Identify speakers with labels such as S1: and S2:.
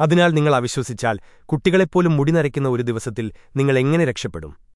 S1: അതിനാൽ നിങ്ങൾ അവിശ്വസിച്ചാൽ കുട്ടികളെപ്പോലും മുടി നരയ്ക്കുന്ന ഒരു ദിവസത്തിൽ നിങ്ങൾ എങ്ങനെ രക്ഷപ്പെടും?